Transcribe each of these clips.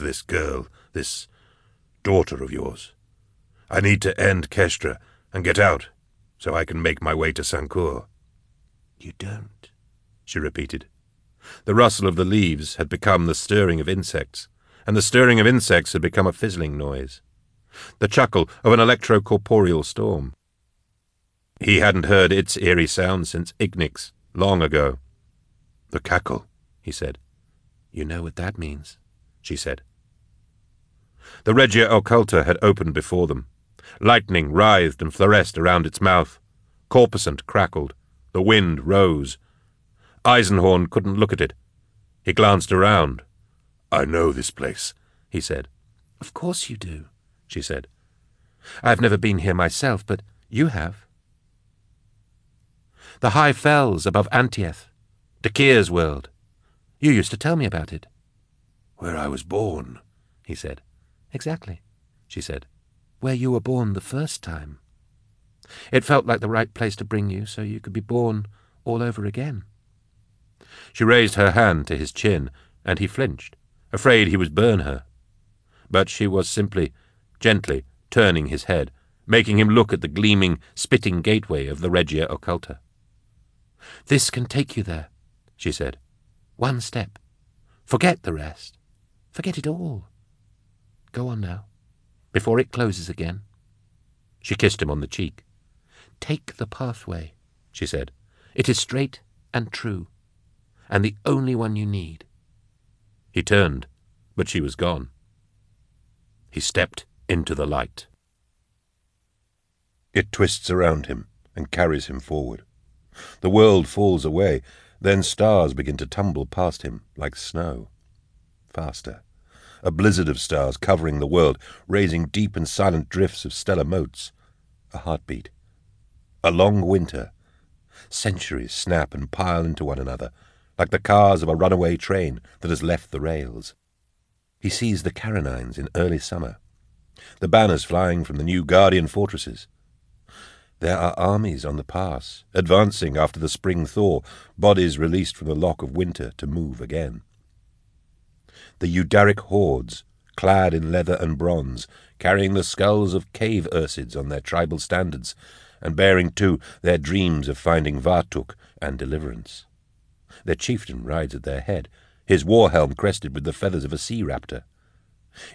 this girl, this daughter of yours. I need to end Kestra and get out so I can make my way to Sancour. You don't, she repeated. The rustle of the leaves had become the stirring of insects, and the stirring of insects had become a fizzling noise. The chuckle of an electro-corporeal storm. He hadn't heard its eerie sound since Ignix, long ago. The cackle, he said. You know what that means, she said. The Regia Occulta had opened before them. Lightning writhed and fluoresced around its mouth. Corposant crackled. The wind rose. Eisenhorn couldn't look at it. He glanced around. I know this place, he said. Of course you do, she said. I've never been here myself, but you have. The high fells above Antieth, Dakir's world. You used to tell me about it. Where I was born, he said. Exactly, she said. Where you were born the first time. It felt like the right place to bring you so you could be born all over again. She raised her hand to his chin, and he flinched, afraid he would burn her. But she was simply, gently, turning his head, making him look at the gleaming, spitting gateway of the Regia Occulta. This can take you there, she said. One step. Forget the rest. Forget it all. Go on now, before it closes again. She kissed him on the cheek. Take the pathway, she said. It is straight and true, and the only one you need. He turned, but she was gone. He stepped into the light. It twists around him and carries him forward. The world falls away, then stars begin to tumble past him like snow. Faster. A blizzard of stars covering the world, raising deep and silent drifts of stellar motes. A heartbeat. A long winter. Centuries snap and pile into one another, like the cars of a runaway train that has left the rails. He sees the Carronines in early summer, the banners flying from the new Guardian fortresses. There are armies on the pass, advancing after the spring thaw, bodies released from the lock of winter to move again. The Eudaric hordes, clad in leather and bronze, carrying the skulls of cave ursids on their tribal standards, and bearing, too, their dreams of finding Vartuk and deliverance. Their chieftain rides at their head, his war helm crested with the feathers of a sea raptor.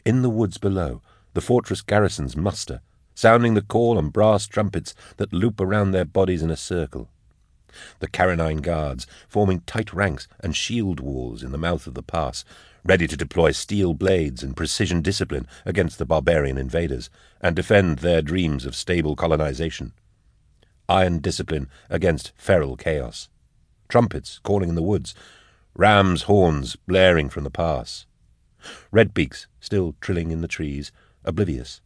In the woods below, the fortress garrisons muster, sounding the call on brass trumpets that loop around their bodies in a circle. The Carronine guards, forming tight ranks and shield walls in the mouth of the pass, ready to deploy steel blades and precision discipline against the barbarian invaders and defend their dreams of stable colonization. Iron discipline against feral chaos. Trumpets calling in the woods, rams' horns blaring from the pass. Redbeaks still trilling in the trees, oblivious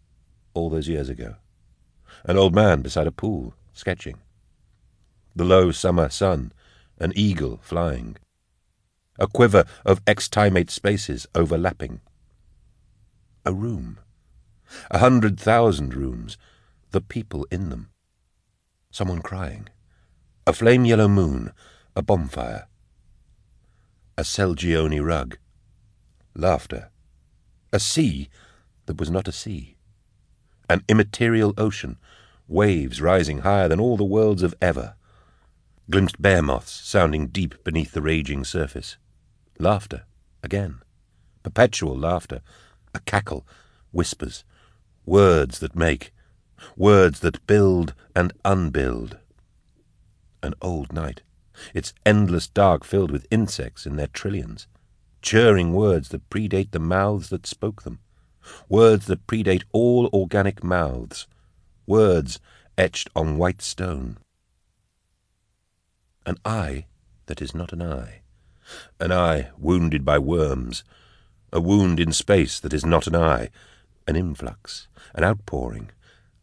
all those years ago. An old man beside a pool, sketching. The low summer sun, an eagle flying. A quiver of extimate spaces overlapping. A room. A hundred thousand rooms, the people in them. Someone crying. A flame-yellow moon, a bonfire. A Selgione rug. Laughter. A sea that was not a sea an immaterial ocean, waves rising higher than all the worlds of ever. Glimpsed bear moths sounding deep beneath the raging surface. Laughter, again. Perpetual laughter. A cackle, whispers, words that make, words that build and unbuild. An old night, its endless dark filled with insects in their trillions, churring words that predate the mouths that spoke them words that predate all organic mouths, words etched on white stone. An eye that is not an eye, an eye wounded by worms, a wound in space that is not an eye, an influx, an outpouring,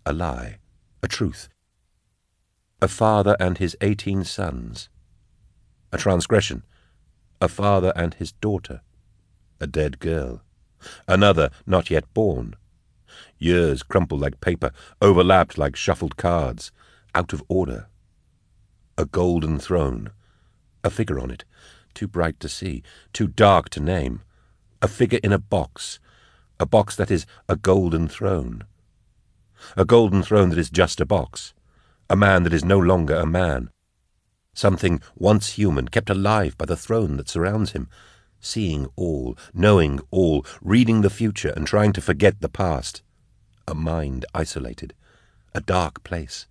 a lie, a truth, a father and his eighteen sons, a transgression, a father and his daughter, a dead girl. Another not yet born. Years crumpled like paper, overlapped like shuffled cards, out of order. A golden throne, a figure on it, too bright to see, too dark to name, a figure in a box, A box that is a golden throne. A golden throne that is just a box. A man that is no longer a man. Something once human, kept alive by the throne that surrounds him, seeing all, knowing all, reading the future and trying to forget the past. A mind isolated. A dark place.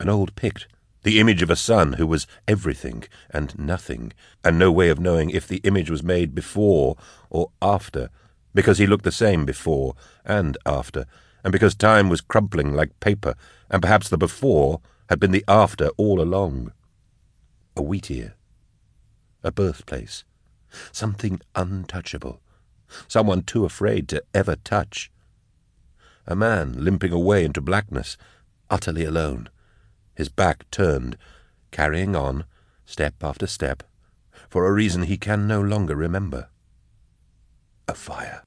An old Pict, the image of a son who was everything and nothing, and no way of knowing if the image was made before or after, because he looked the same before and after, and because time was crumpling like paper, and perhaps the before had been the after all along. A wheat ear, A birthplace. Something untouchable. Someone too afraid to ever touch. A man limping away into blackness, utterly alone, his back turned, carrying on, step after step, for a reason he can no longer remember. A fire.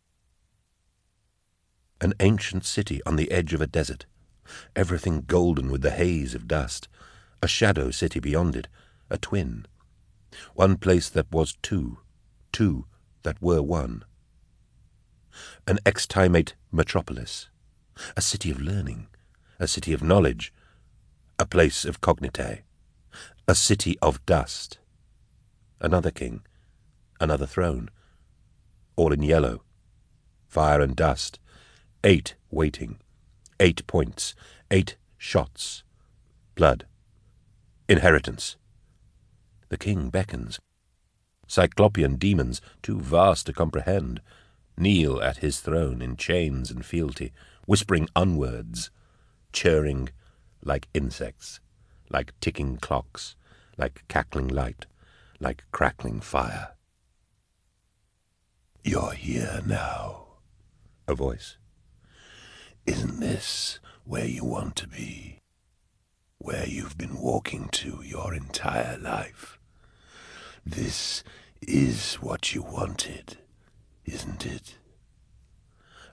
An ancient city on the edge of a desert, everything golden with the haze of dust, a shadow city beyond it, a twin. One place that was two, two that were one. An extimate metropolis, a city of learning, a city of knowledge, a place of cognitae, a city of dust. Another king, another throne, all in yellow, fire and dust, eight waiting, eight points, eight shots, blood, inheritance. The king beckons. Cyclopean demons, too vast to comprehend, kneel at his throne in chains and fealty, whispering unwords, churring like insects, like ticking clocks, like cackling light, like crackling fire. You're here now, a voice. Isn't this where you want to be? Where you've been walking to your entire life? This is what you wanted, isn't it?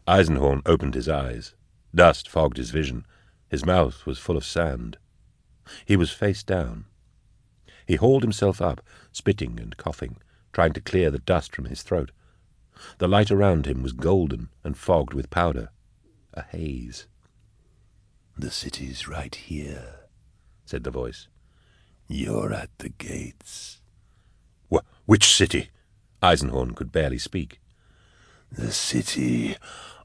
Eisenhorn opened his eyes. Dust fogged his vision. His mouth was full of sand. He was face down. He hauled himself up, spitting and coughing, trying to clear the dust from his throat. The light around him was golden and fogged with powder. A haze. The city's right here, said the voice. You're at the gates. Wh which city? Eisenhorn could barely speak. The city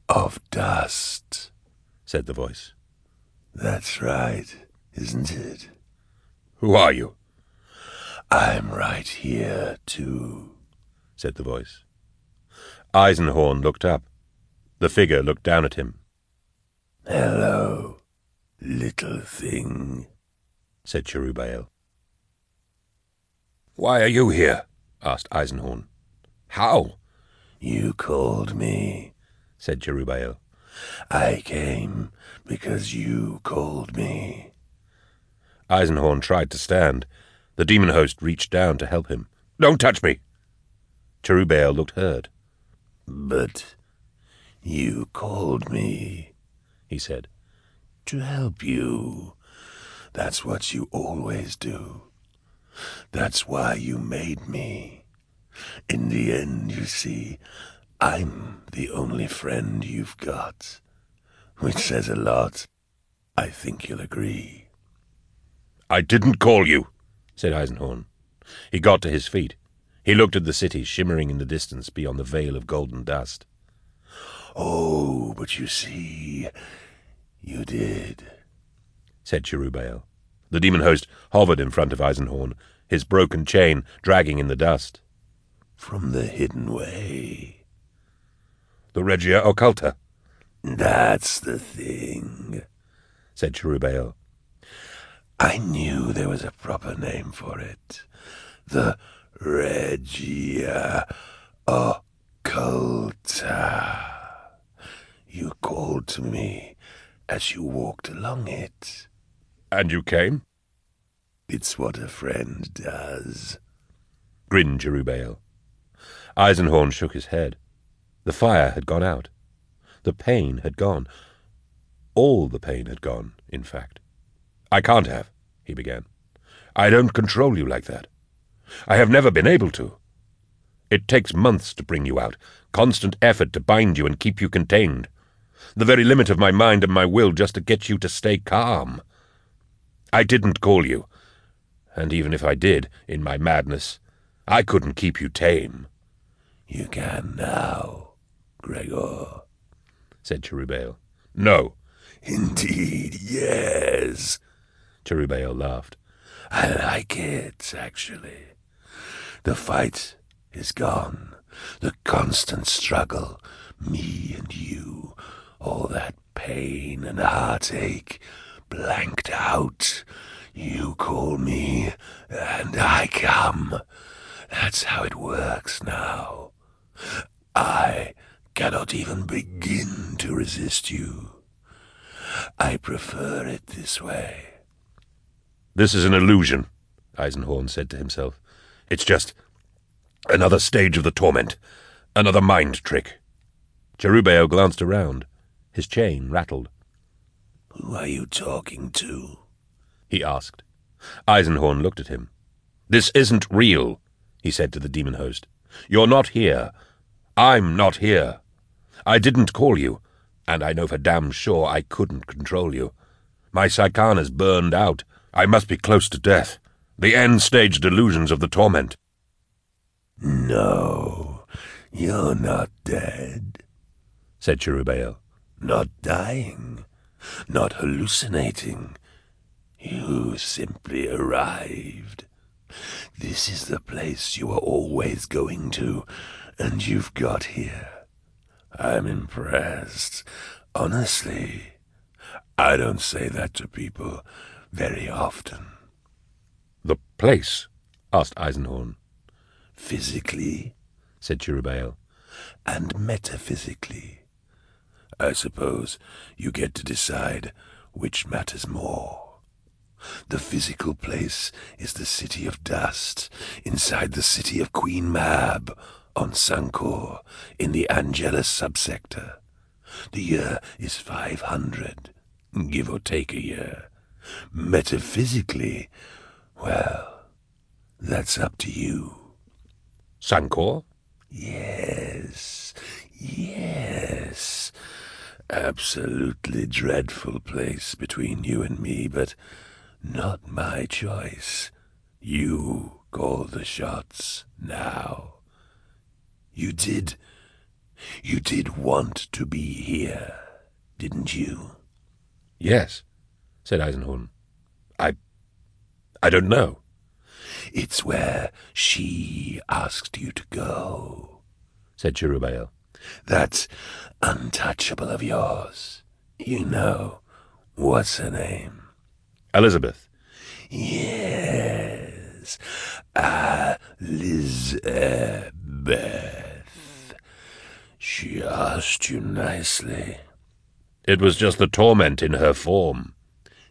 of dust, said the voice. That's right, isn't it? Who are you? I'm right here, too, said the voice. Eisenhorn looked up. The figure looked down at him. Hello, little thing, said Cherubael. Why are you here? asked Eisenhorn. How? You called me, said Cherubael. I came because you called me. Eisenhorn tried to stand. The demon host reached down to help him. Don't touch me! Cherubael looked hurt. But you called me, he said, to help you. That's what you always do. That's why you made me. In the end, you see, I'm the only friend you've got. Which says a lot. I think you'll agree. I didn't call you, said Eisenhorn. He got to his feet. He looked at the city shimmering in the distance beyond the veil of golden dust. Oh, but you see, you did, said Cherubael. The demon host hovered in front of Eisenhorn, his broken chain dragging in the dust. From the hidden way. The Regia Occulta. That's the thing, said Cherubael. I knew there was a proper name for it. The Regia Occulta. You called to me as you walked along it. And you came? It's what a friend does, grinned Cherubael. Eisenhorn shook his head. The fire had gone out. The pain had gone. All the pain had gone, in fact. I can't have, he began. I don't control you like that. I have never been able to. It takes months to bring you out, constant effort to bind you and keep you contained. The very limit of my mind and my will just to get you to stay calm. I didn't call you, and even if I did, in my madness, I couldn't keep you tame. You can now, Gregor, said Cherubael. No. Indeed, yes, Cherubael laughed. I like it, actually. The fight is gone. The constant struggle, me and you, all that pain and heartache, blanked out. You call me, and I come. That's how it works now. I cannot even begin to resist you. I prefer it this way. This is an illusion, Eisenhorn said to himself. It's just another stage of the torment, another mind trick. Cherubael glanced around. His chain rattled. Who are you talking to? he asked. Eisenhorn looked at him. This isn't real, he said to the demon host. You're not here. I'm not here. I didn't call you, and I know for damn sure I couldn't control you. My psykana's burned out. I must be close to death. The end-stage delusions of the torment. No, you're not dead, said Cherubael. Not dying, not hallucinating. You simply arrived. This is the place you are always going to, and you've got here. I'm impressed. Honestly, I don't say that to people very often. The place? asked Eisenhorn. Physically, said Cherubael. And metaphysically. I suppose you get to decide which matters more. The physical place is the city of dust, inside the city of Queen Mab, on Sancour in the Angelus subsector. The year is 500, give or take a year. Metaphysically, well, that's up to you. Sancour? Yes, yes. Absolutely dreadful place between you and me, but not my choice. You call the shots now. You did. You did want to be here, didn't you? Yes, said Eisenhorn. I. I don't know. It's where she asked you to go, said Cherubael. That untouchable of yours. You know, what's her name? Elizabeth. Yes, Elizabeth. She asked you nicely. It was just the torment in her form.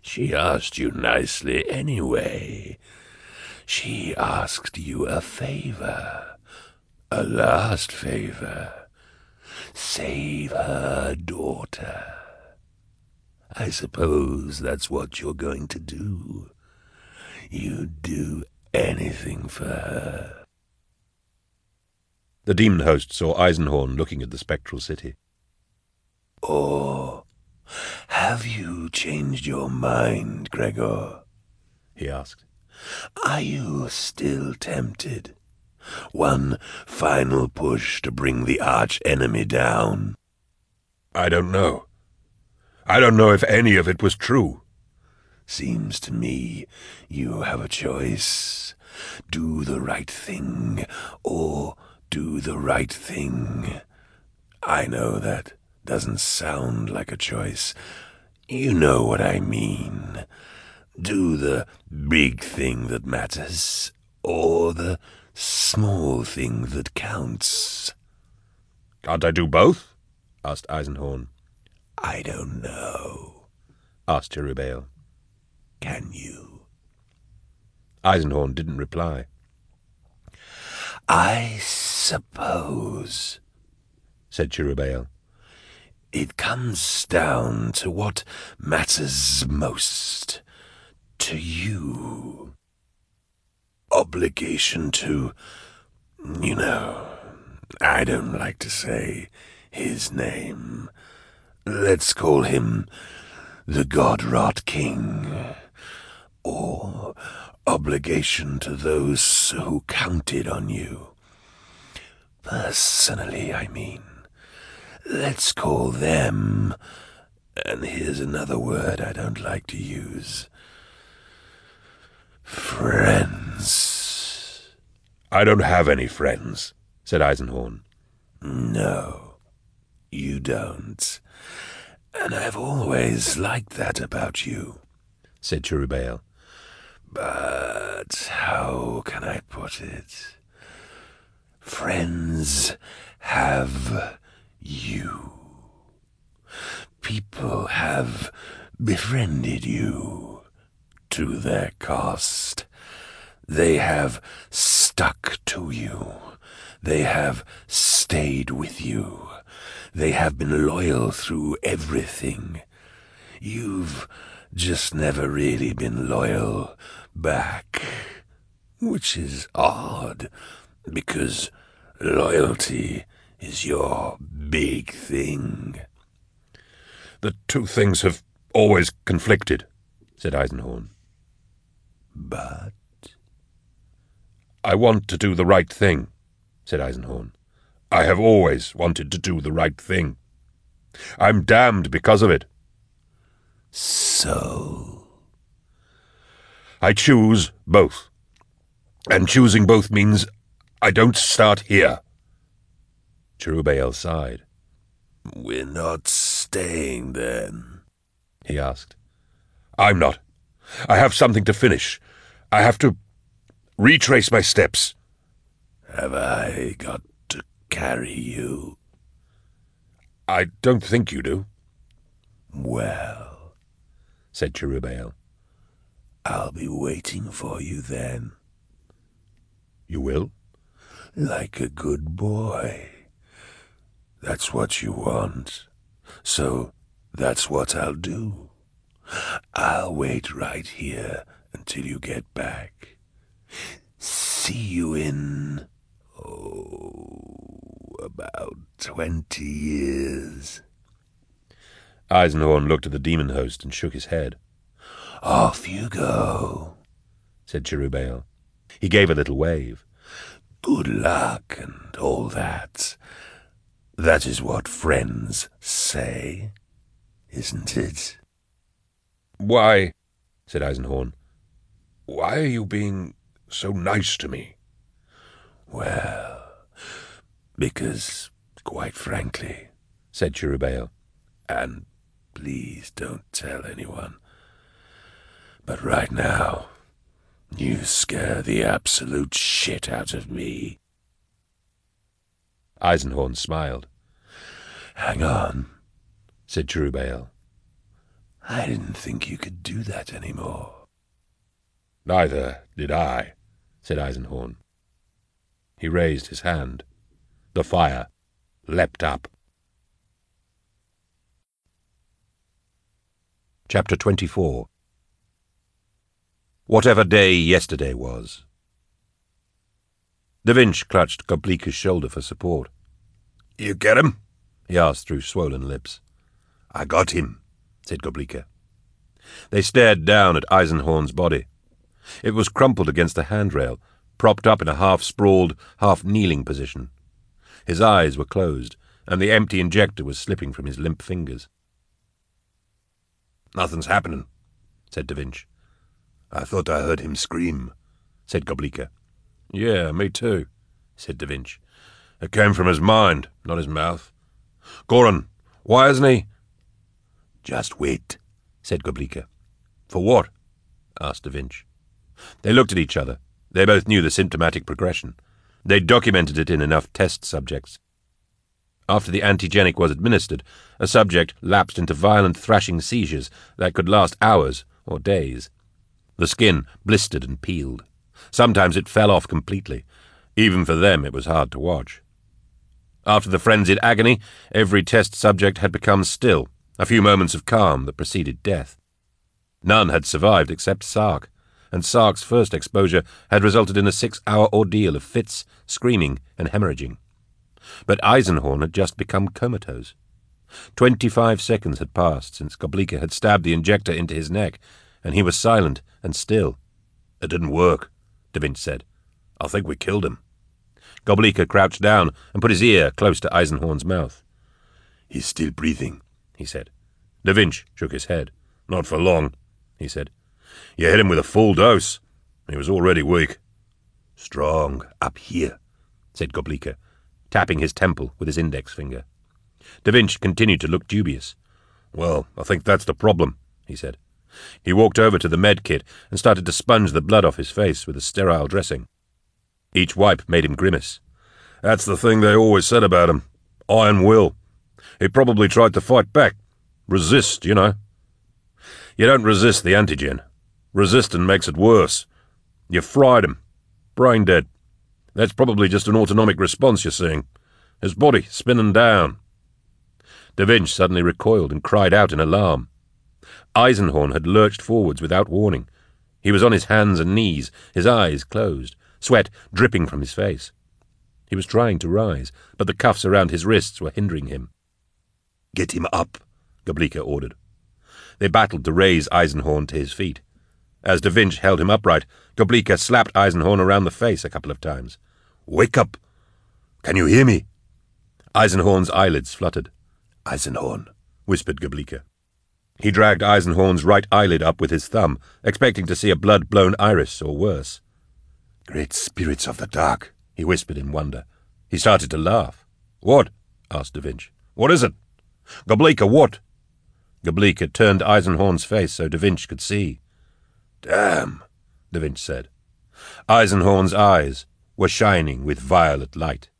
She asked you nicely anyway. She asked you a favor, a last favor. Save her daughter. I suppose that's what you're going to do. You'd do anything for her. The demon host saw Eisenhorn looking at the spectral city. Or have you changed your mind, Gregor? he asked. Are you still tempted? One final push to bring the arch enemy down? I don't know. I don't know if any of it was true. Seems to me you have a choice. Do the right thing, or do the right thing. I know that doesn't sound like a choice. You know what I mean. Do the big thing that matters, or the small thing that counts. Can't I do both? asked Eisenhorn. I don't know, asked Cherubael. Can you? Eisenhorn didn't reply. I suppose, said Cherubael. It comes down to what matters most to you. Obligation to, you know, I don't like to say his name. Let's call him the God-wrought King, or obligation to those who counted on you. Personally, I mean. Let's call them, and here's another word I don't like to use friends. I don't have any friends, said Eisenhorn. No, you don't. And I've always liked that about you, said Cherubael. But how can I put it? Friends have you. People have befriended you to their cost. They have stuck to you. They have stayed with you. They have been loyal through everything. You've just never really been loyal back. Which is odd, because loyalty is your big thing. The two things have always conflicted, said Eisenhorn. But? I want to do the right thing, said Eisenhorn. I have always wanted to do the right thing. I'm damned because of it. So? I choose both. And choosing both means I don't start here. Cherubael sighed. We're not staying then, he asked. I'm not. I have something to finish. I have to retrace my steps. Have I got carry you? I don't think you do. Well, said Cherubael. I'll be waiting for you then. You will? Like a good boy. That's what you want. So that's what I'll do. I'll wait right here until you get back. See you in, oh, about twenty years. Eisenhorn looked at the demon host and shook his head. Off you go, said Cherubael. He gave a little wave. Good luck and all that. That is what friends say, isn't it? Why, said Eisenhorn, why are you being so nice to me? Well, because, quite frankly, said Cherubael, and please don't tell anyone, but right now, you scare the absolute shit out of me. Eisenhorn smiled. Hang on, said Cherubael. I didn't think you could do that anymore. Neither did I, said Eisenhorn. He raised his hand. The fire leapt up. Chapter 24 Whatever day yesterday was. Da Vinci clutched Goblika's shoulder for support. You get him? he asked through swollen lips. I got him, said Goblika. They stared down at Eisenhorn's body. It was crumpled against the handrail, propped up in a half-sprawled, half-kneeling position. His eyes were closed, and the empty injector was slipping from his limp fingers. Nothing's happening, said Da Vinci. I thought I heard him scream, said Goblika. Yeah, me too, said Da Vinci. It came from his mind, not his mouth. Goran, why isn't he? Just wait, said Goblika. For what? asked Da Vinci. They looked at each other. They both knew the symptomatic progression. They'd documented it in enough test subjects. After the antigenic was administered, a subject lapsed into violent thrashing seizures that could last hours or days. The skin blistered and peeled. Sometimes it fell off completely. Even for them it was hard to watch. After the frenzied agony, every test subject had become still, a few moments of calm that preceded death. None had survived except Sark, and Sark's first exposure had resulted in a six-hour ordeal of fits, screaming, and hemorrhaging. But Eisenhorn had just become comatose. Twenty-five seconds had passed since Goblika had stabbed the injector into his neck, and he was silent and still. It didn't work, Da Vinci said. I think we killed him. Goblika crouched down and put his ear close to Eisenhorn's mouth. He's still breathing, he said. Da Vinci shook his head. Not for long, he said. You hit him with a full dose. He was already weak. Strong up here, said Goblika, tapping his temple with his index finger. Da Vinci continued to look dubious. Well, I think that's the problem, he said. He walked over to the med kit and started to sponge the blood off his face with a sterile dressing. Each wipe made him grimace. That's the thing they always said about him. Iron will. He probably tried to fight back. Resist, you know. You don't resist the antigen. Resisting makes it worse. You fried him. Brain dead. That's probably just an autonomic response you're seeing. His body spinning down. Da Vinci suddenly recoiled and cried out in alarm. Eisenhorn had lurched forwards without warning. He was on his hands and knees, his eyes closed, sweat dripping from his face. He was trying to rise, but the cuffs around his wrists were hindering him. Get him up, Goblika ordered. They battled to raise Eisenhorn to his feet. As Da Vinci held him upright, Goblika slapped Eisenhorn around the face a couple of times. Wake up! Can you hear me? Eisenhorn's eyelids fluttered. Eisenhorn, whispered Goblika. He dragged Eisenhorn's right eyelid up with his thumb, expecting to see a blood-blown iris or worse. Great spirits of the dark, he whispered in wonder. He started to laugh. What? asked Da Vinci. What is it? Goblika, what? Goblika turned Eisenhorn's face so Da Vinci could see. Damn, Da Vinci said. Eisenhorn's eyes were shining with violet light.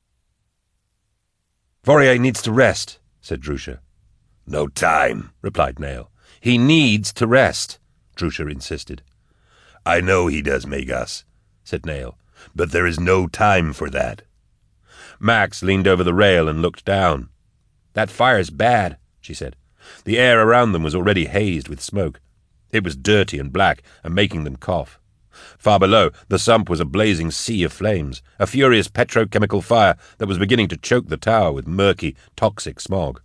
Vorier needs to rest, said Drusha. No time, replied Nayl. He needs to rest, Drusha insisted. I know he does, Magos, said Nayl, but there is no time for that. Max leaned over the rail and looked down. That fire's bad, she said. The air around them was already hazed with smoke. It was dirty and black and making them cough. Far below, the sump was a blazing sea of flames, a furious petrochemical fire that was beginning to choke the tower with murky, toxic smog.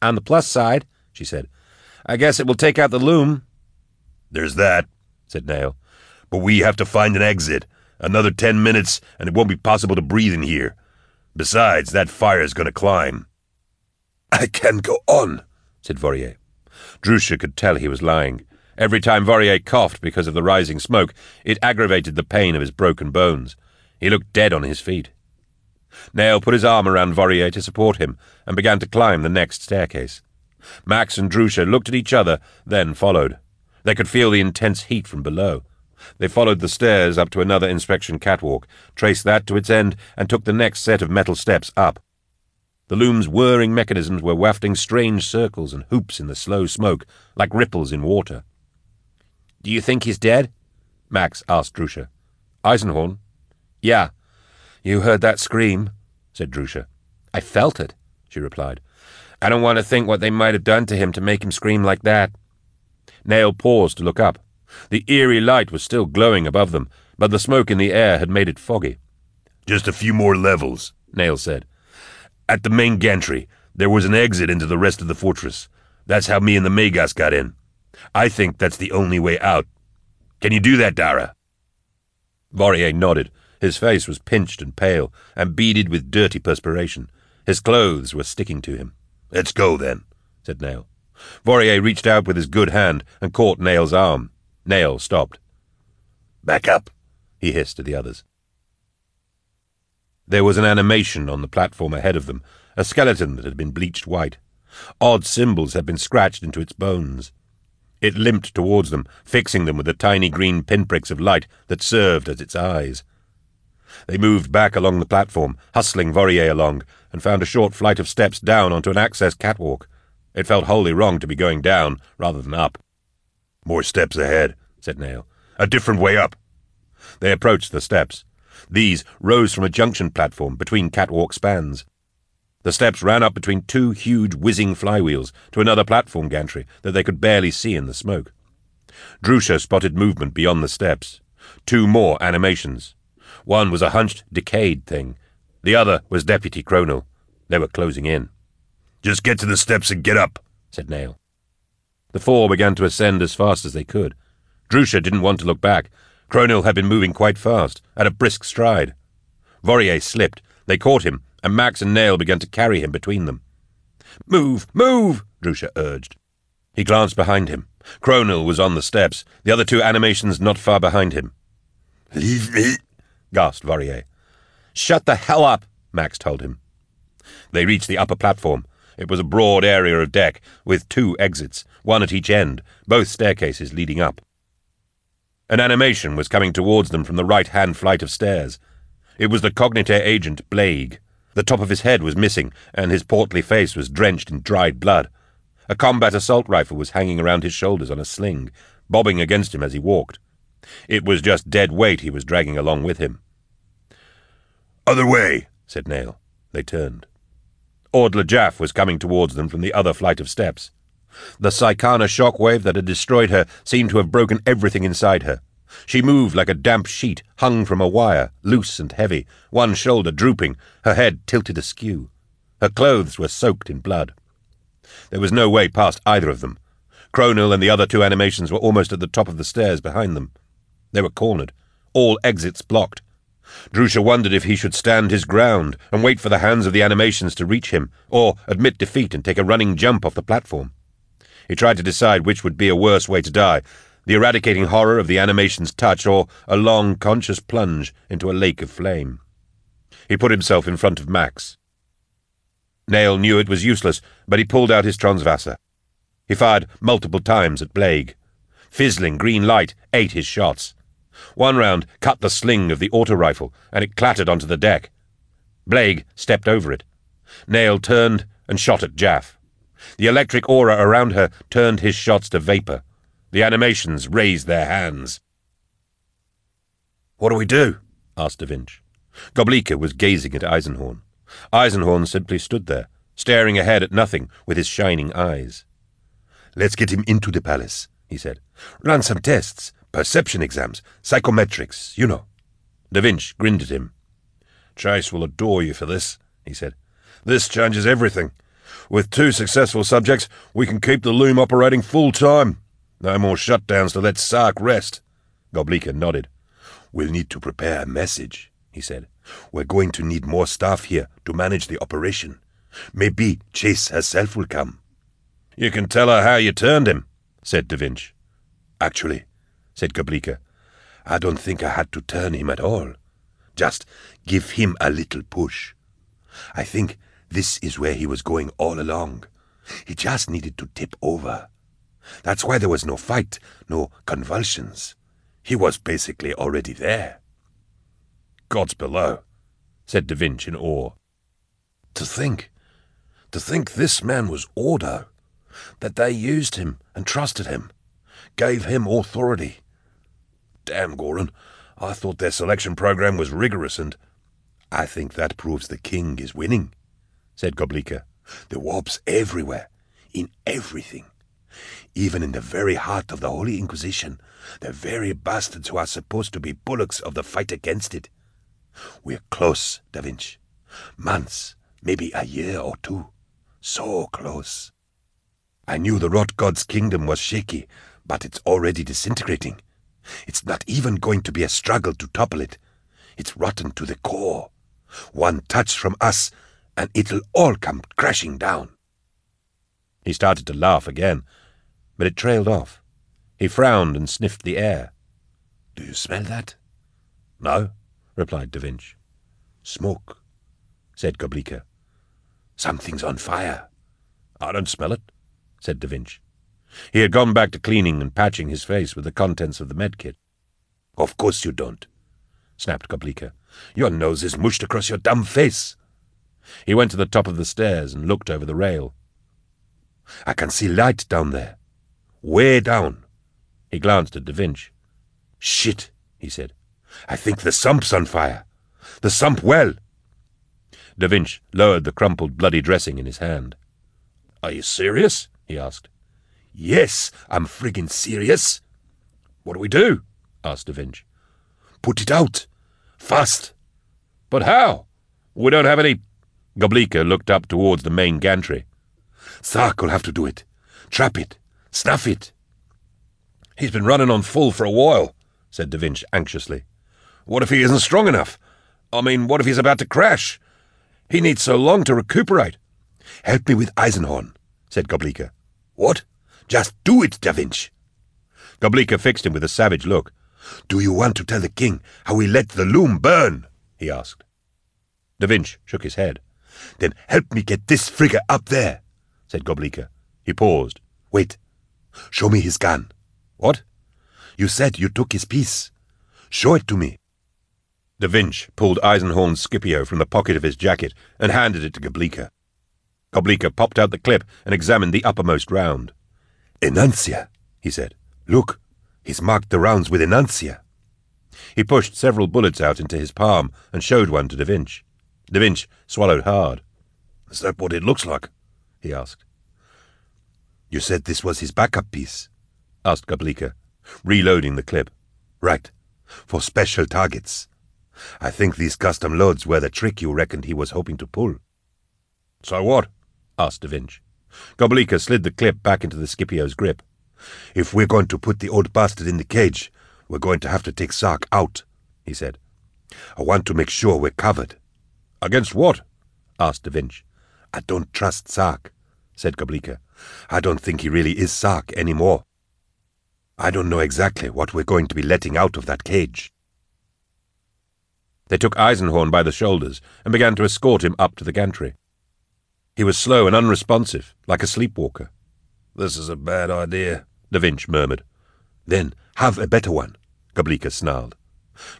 On the plus side, she said, I guess it will take out the loom. There's that, said Nayl. But we have to find an exit. Another ten minutes, and it won't be possible to breathe in here. Besides, that fire's going to climb. I can go on, said Vorier. Drusha could tell he was lying. Every time Vorier coughed because of the rising smoke, it aggravated the pain of his broken bones. He looked dead on his feet. Nayl put his arm around Vorier to support him and began to climb the next staircase. Max and Drusha looked at each other, then followed. They could feel the intense heat from below. They followed the stairs up to another inspection catwalk, traced that to its end, and took the next set of metal steps up. The loom's whirring mechanisms were wafting strange circles and hoops in the slow smoke, like ripples in water. Do you think he's dead? Max asked Drusha. Eisenhorn? Yeah. You heard that scream, said Drusha. I felt it, she replied. I don't want to think what they might have done to him to make him scream like that. Nayl paused to look up. The eerie light was still glowing above them, but the smoke in the air had made it foggy. Just a few more levels, Nayl said. At the main gantry, there was an exit into the rest of the fortress. That's how me and the Magos got in. I think that's the only way out. Can you do that, Dara? Vorier nodded. His face was pinched and pale, and beaded with dirty perspiration. His clothes were sticking to him. Let's go, then, said Nayl. Vorier reached out with his good hand and caught Nayl's arm. Nayl stopped. Back up, he hissed to the others. There was an animation on the platform ahead of them, a skeleton that had been bleached white. Odd symbols had been scratched into its bones. It limped towards them, fixing them with the tiny green pinpricks of light that served as its eyes. They moved back along the platform, hustling Vorier along, and found a short flight of steps down onto an access catwalk. It felt wholly wrong to be going down rather than up. More steps ahead, said Nayl. A different way up. They approached the steps. These rose from a junction platform between catwalk spans. The steps ran up between two huge whizzing flywheels to another platform gantry that they could barely see in the smoke. Drusha spotted movement beyond the steps. Two more animations. One was a hunched, decayed thing. The other was Deputy Kronel, They were closing in. Just get to the steps and get up, said Nayl. The four began to ascend as fast as they could. Drusha didn't want to look back. Kronil had been moving quite fast, at a brisk stride. Vorier slipped. They caught him, and Max and Nayl began to carry him between them. Move! Move! Drusha urged. He glanced behind him. Kronil was on the steps, the other two animations not far behind him. Leave me, gasped Vorier. Shut the hell up, Max told him. They reached the upper platform. It was a broad area of deck, with two exits, one at each end, both staircases leading up. An animation was coming towards them from the right-hand flight of stairs. It was the Cognitae agent, Blake. The top of his head was missing, and his portly face was drenched in dried blood. A combat assault rifle was hanging around his shoulders on a sling, bobbing against him as he walked. It was just dead weight he was dragging along with him. Other way, said Nayl. They turned. Ordla Jaff was coming towards them from the other flight of steps. The Psykana shockwave that had destroyed her seemed to have broken everything inside her. She moved like a damp sheet hung from a wire, loose and heavy, one shoulder drooping, her head tilted askew. Her clothes were soaked in blood. There was no way past either of them. Kronil and the other two animations were almost at the top of the stairs behind them. They were cornered, all exits blocked. Drusha wondered if he should stand his ground and wait for the hands of the animations to reach him, or admit defeat and take a running jump off the platform. He tried to decide which would be a worse way to die the eradicating horror of the animation's touch, or a long, conscious plunge into a lake of flame. He put himself in front of Max. Nayl knew it was useless, but he pulled out his Transwasser. He fired multiple times at Blake. Fizzling green light ate his shots. One round cut the sling of the auto rifle, and it clattered onto the deck. Blake stepped over it. Nayl turned and shot at Jaff. The electric aura around her turned his shots to vapor. The animations raised their hands. What do we do? asked Da Vinci. Goblika was gazing at Eisenhorn. Eisenhorn simply stood there, staring ahead at nothing with his shining eyes. Let's get him into the palace, he said. Run some tests, perception exams, psychometrics, you know. Da Vinci grinned at him. Chase will adore you for this, he said. This changes everything. With two successful subjects, we can keep the loom operating full time. No more shutdowns to let Sark rest. Goblika nodded. We'll need to prepare a message, he said. We're going to need more staff here to manage the operation. Maybe Chase herself will come. You can tell her how you turned him, said Da Vinci. Actually, said Goblika, I don't think I had to turn him at all. Just give him a little push. I think this is where he was going all along. He just needed to tip over. That's why there was no fight, no convulsions. He was basically already there. Gods below, said Da Vinci in awe. To think, to think this man was Ordo, that they used him and trusted him, gave him authority. Damn, Goran, I thought their selection program was rigorous and I think that proves the king is winning said Goblika. The warps everywhere, in everything. Even in the very heart of the Holy Inquisition, the very bastards who are supposed to be bullocks of the fight against it. We're close, Da Vinci. Months, maybe a year or two. So close. I knew the Rot God's kingdom was shaky, but it's already disintegrating. It's not even going to be a struggle to topple it. It's rotten to the core. One touch from us, and it'll all come crashing down. He started to laugh again, but it trailed off. He frowned and sniffed the air. Do you smell that? No, replied Da Vinci. Smoke, said Goblika. Something's on fire. I don't smell it, said Da Vinci. He had gone back to cleaning and patching his face with the contents of the medkit. Of course you don't, snapped Goblika. Your nose is mushed across your dumb face. He went to the top of the stairs and looked over the rail. I can see light down there. Way down. He glanced at Da Vinci. Shit, he said. I think the sump's on fire. The sump well. Da Vinci lowered the crumpled bloody dressing in his hand. Are you serious? he asked. Yes, I'm friggin' serious. What do we do? asked Da Vinci. Put it out. Fast. But how? We don't have any Goblika looked up towards the main gantry. Sark will have to do it. Trap it. Snuff it. He's been running on full for a while, said Da Vinci anxiously. What if he isn't strong enough? I mean, what if he's about to crash? He needs so long to recuperate. Help me with Eisenhorn, said Goblika. What? Just do it, Da Vinci. Goblika fixed him with a savage look. Do you want to tell the king how we let the loom burn? he asked. Da Vinci shook his head. Then help me get this frigger up there, said Goblika. He paused. Wait. Show me his gun. What? You said you took his piece. Show it to me. Da Vinci pulled Eisenhorn's Scipio from the pocket of his jacket and handed it to Goblika. Goblika popped out the clip and examined the uppermost round. Enuncia, he said. Look, he's marked the rounds with Enuncia. He pushed several bullets out into his palm and showed one to Da Vinci. Da Vinci swallowed hard. Is that what it looks like? he asked. You said this was his backup piece? asked Goblika, reloading the clip. Right, for special targets. I think these custom loads were the trick you reckoned he was hoping to pull. So what? asked Da Vinci. Goblika slid the clip back into the Scipio's grip. If we're going to put the old bastard in the cage, we're going to have to take Sark out, he said. I want to make sure we're covered. Against what? asked Da Vinci. I don't trust Sark, said Goblika. I don't think he really is Sark anymore. I don't know exactly what we're going to be letting out of that cage. They took Eisenhorn by the shoulders and began to escort him up to the gantry. He was slow and unresponsive, like a sleepwalker. This is a bad idea, Da Vinci murmured. Then have a better one, Goblika snarled.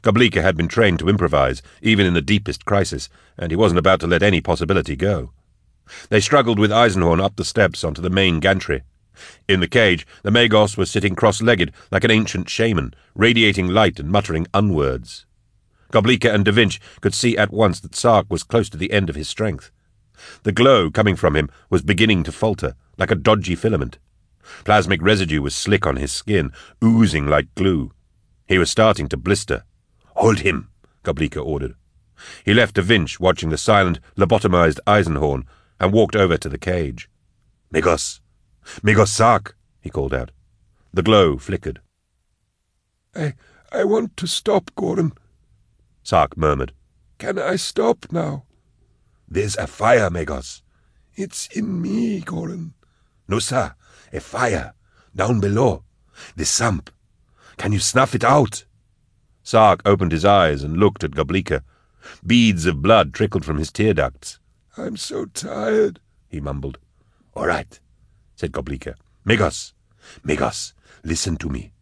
Goblika had been trained to improvise, even in the deepest crisis, and he wasn't about to let any possibility go. They struggled with Eisenhorn up the steps onto the main gantry. In the cage, the Magos was sitting cross-legged like an ancient shaman, radiating light and muttering unwords. Goblika and Da Vinci could see at once that Sark was close to the end of his strength. The glow coming from him was beginning to falter, like a dodgy filament. Plasmic residue was slick on his skin, oozing like glue. He was starting to blister. Hold him, Goblika ordered. He left Da Vinci watching the silent, lobotomized Eisenhorn and walked over to the cage. Magos! Magos Sark! he called out. The glow flickered. I, I want to stop, Gordon, Sark murmured. Can I stop now? There's a fire, Magos. It's in me, Gordon. No, sir. A fire. Down below. The sump. Can you snuff it out? Sark opened his eyes and looked at Goblika. Beads of blood trickled from his tear ducts. I'm so tired, he mumbled. All right, said Goblika. Magos, Magos, listen to me.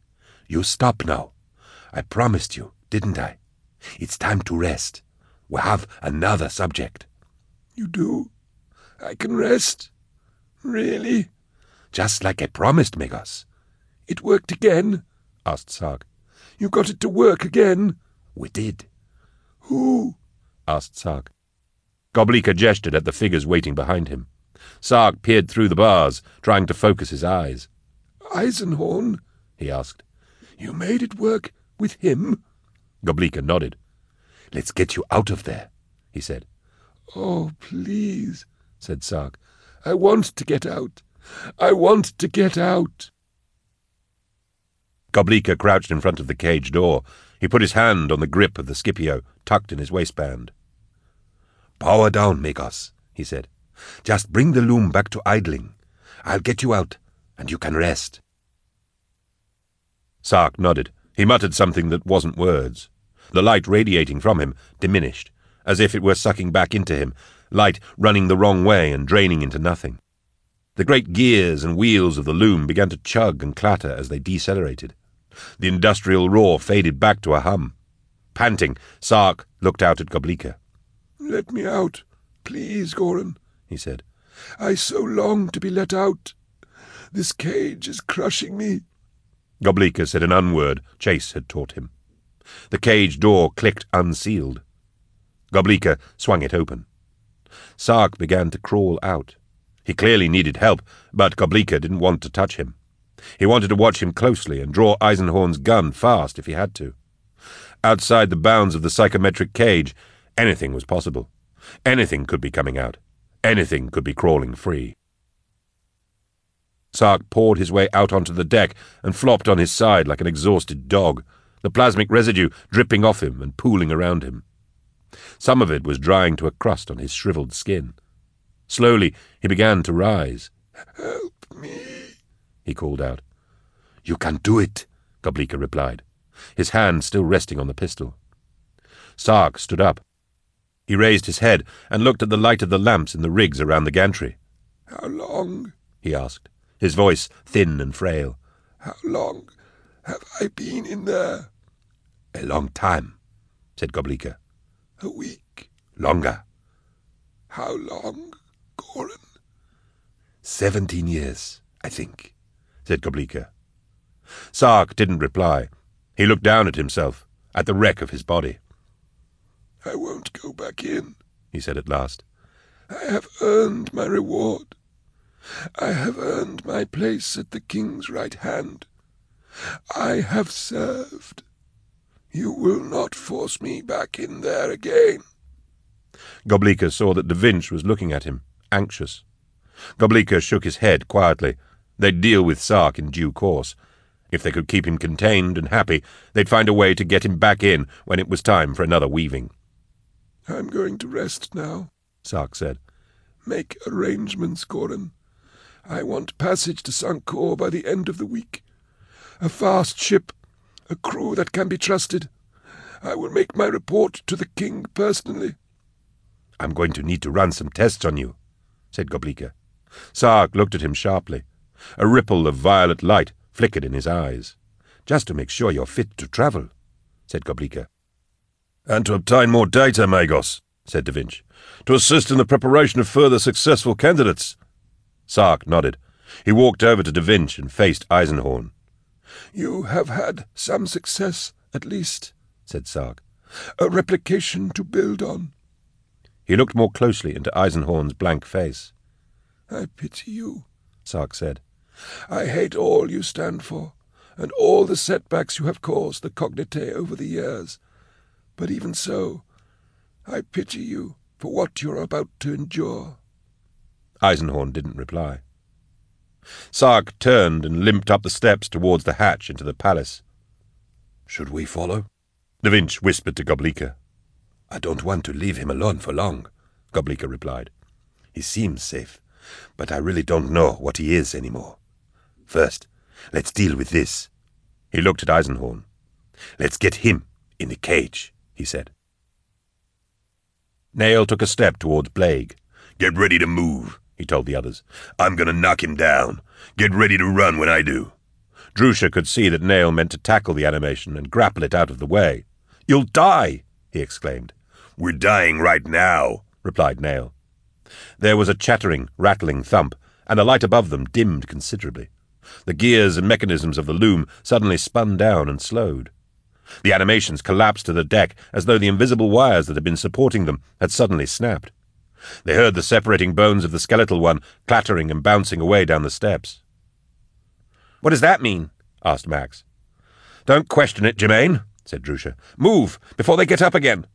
You stop now. I promised you, didn't I? It's time to rest. We have another subject. You do? I can rest? Really? Just like I promised, Magos. It worked again? asked Sark. You got it to work again? We did. Who? asked Sark. Goblika gestured at the figures waiting behind him. Sark peered through the bars, trying to focus his eyes. Eisenhorn? he asked. You made it work with him? Goblika nodded. Let's get you out of there, he said. Oh, please, said Sark. I want to get out. I want to get out. Goblika crouched in front of the cage door. He put his hand on the grip of the Scipio, tucked in his waistband. Power down, Magos, he said. Just bring the loom back to idling. I'll get you out, and you can rest. Sark nodded. He muttered something that wasn't words. The light radiating from him diminished, as if it were sucking back into him, light running the wrong way and draining into nothing. The great gears and wheels of the loom began to chug and clatter as they decelerated. The industrial roar faded back to a hum. Panting, Sark looked out at Goblika. Let me out, please, Goran, he said. I so long to be let out. This cage is crushing me. Goblika said an unword Chase had taught him. The cage door clicked unsealed. Goblika swung it open. Sark began to crawl out. He clearly needed help, but Goblika didn't want to touch him. He wanted to watch him closely and draw Eisenhorn's gun fast if he had to. Outside the bounds of the psychometric cage, anything was possible. Anything could be coming out. Anything could be crawling free. Sark poured his way out onto the deck and flopped on his side like an exhausted dog, the plasmic residue dripping off him and pooling around him. Some of it was drying to a crust on his shriveled skin. Slowly he began to rise. Help me, he called out. You can do it, Goblika replied, his hand still resting on the pistol. Sark stood up. He raised his head and looked at the light of the lamps in the rigs around the gantry. How long? he asked, his voice thin and frail. How long have I been in there? A long time, said Goblika. A week? Longer. How long, Goran? Seventeen years, I think, said Goblika. Sark didn't reply. He looked down at himself, at the wreck of his body. I won't go back in, he said at last. I have earned my reward. I have earned my place at the king's right hand. I have served. You will not force me back in there again. Goblika saw that Davinch was looking at him, anxious. Goblika shook his head quietly. They'd deal with Sark in due course. If they could keep him contained and happy, they'd find a way to get him back in when it was time for another weaving. I'm going to rest now, Sark said. Make arrangements, Goran. I want passage to Sancour by the end of the week. A fast ship, a crew that can be trusted. I will make my report to the king personally. I'm going to need to run some tests on you, said Goblika. Sark looked at him sharply. A ripple of violet light flickered in his eyes. Just to make sure you're fit to travel, said Goblika. And to obtain more data, Magos, said Da Vinci, To assist in the preparation of further successful candidates. Sark nodded. He walked over to Da Vinci and faced Eisenhorn. You have had some success, at least, said Sark. A replication to build on. He looked more closely into Eisenhorn's blank face. I pity you, Sark said. I hate all you stand for, and all the setbacks you have caused the Cognitae over the years. But even so, I pity you for what you're about to endure. Eisenhorn didn't reply. Sark turned and limped up the steps towards the hatch into the palace. Should we follow? Davinch whispered to Goblika. I don't want to leave him alone for long, Goblika replied. He seems safe, but I really don't know what he is any more. First, let's deal with this. He looked at Eisenhorn. Let's get him in the cage, he said. Nayl took a step towards Blake. Get ready to move, he told the others. I'm going to knock him down. Get ready to run when I do. Drusha could see that Nayl meant to tackle the animation and grapple it out of the way. You'll die, he exclaimed. We're dying right now, replied Nayl. There was a chattering, rattling thump, and the light above them dimmed considerably. The gears and mechanisms of the loom suddenly spun down and slowed. The animations collapsed to the deck as though the invisible wires that had been supporting them had suddenly snapped. They heard the separating bones of the skeletal one clattering and bouncing away down the steps. What does that mean? asked Max. Don't question it, Germain, said Drusha. Move, before they get up again.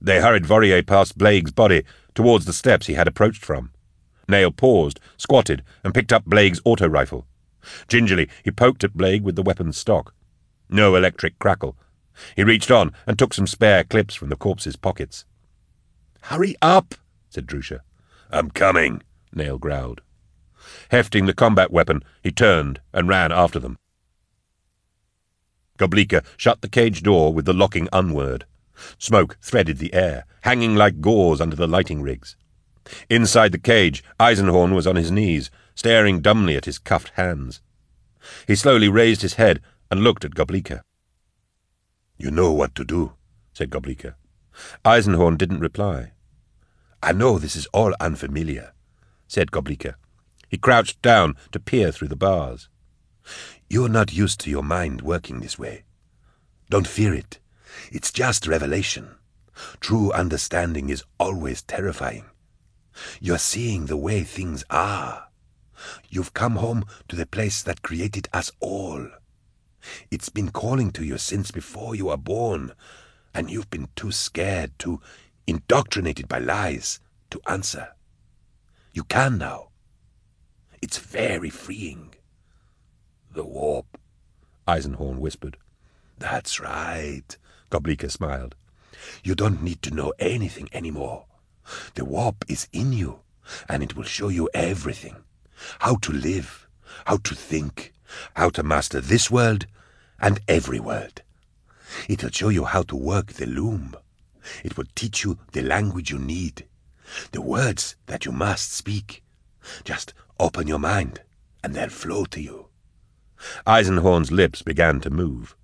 They hurried Vorier past Blake's body, towards the steps he had approached from. Nayl paused, squatted, and picked up Blake's auto-rifle. Gingerly, he poked at Blake with the weapon's stock. No electric crackle. He reached on and took some spare clips from the corpse's pockets. Hurry up, said Drusha. I'm coming, Nayl growled. Hefting the combat weapon, he turned and ran after them. Goblika shut the cage door with the locking unword. Smoke threaded the air, hanging like gauze under the lighting rigs. Inside the cage, Eisenhorn was on his knees, staring dumbly at his cuffed hands. He slowly raised his head and looked at Goblika. You know what to do, said Goblika. Eisenhorn didn't reply. I know this is all unfamiliar, said Goblika. He crouched down to peer through the bars. You're not used to your mind working this way. Don't fear it. It's just revelation. True understanding is always terrifying. You're seeing the way things are. You've come home to the place that created us all. It's been calling to you since before you were born, and you've been too scared too indoctrinated by lies, to answer. You can now. It's very freeing. The warp, Eisenhorn whispered. That's right, Goblika smiled. You don't need to know anything anymore. The warp is in you, and it will show you everything. How to live, how to think, how to master this world and every world. It'll show you how to work the loom. It will teach you the language you need, the words that you must speak. Just open your mind, and they'll flow to you. Eisenhorn's lips began to move.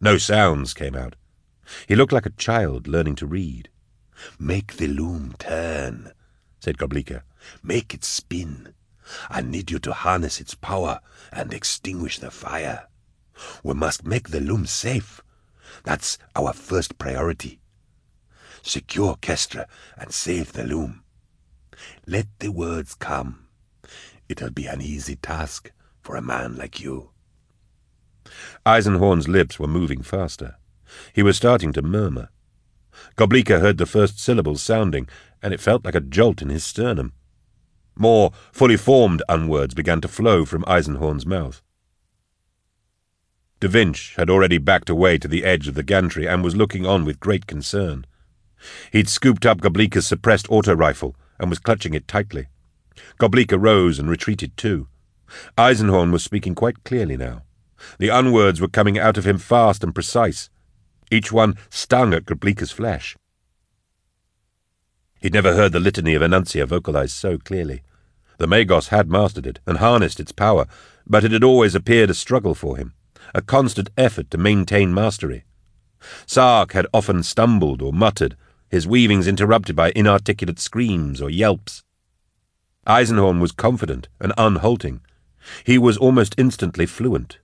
No sounds came out. He looked like a child learning to read. Make the loom turn, said Goblika. Make it spin. I need you to harness its power and extinguish the fire. We must make the loom safe. That's our first priority. Secure Kestra and save the loom. Let the words come. It'll be an easy task for a man like you. Eisenhorn's lips were moving faster. He was starting to murmur. Goblika heard the first syllables sounding, and it felt like a jolt in his sternum. More fully formed unwords began to flow from Eisenhorn's mouth. Da Vinci had already backed away to the edge of the gantry and was looking on with great concern. He'd scooped up Goblika's suppressed auto rifle and was clutching it tightly. Goblika rose and retreated too. Eisenhorn was speaking quite clearly now. The unwords were coming out of him fast and precise. Each one stung at Goblika's flesh. He'd never heard the litany of Enuncia vocalized so clearly. The Magos had mastered it and harnessed its power, but it had always appeared a struggle for him, a constant effort to maintain mastery. Sark had often stumbled or muttered, his weavings interrupted by inarticulate screams or yelps. Eisenhorn was confident and unhalting. He was almost instantly fluent.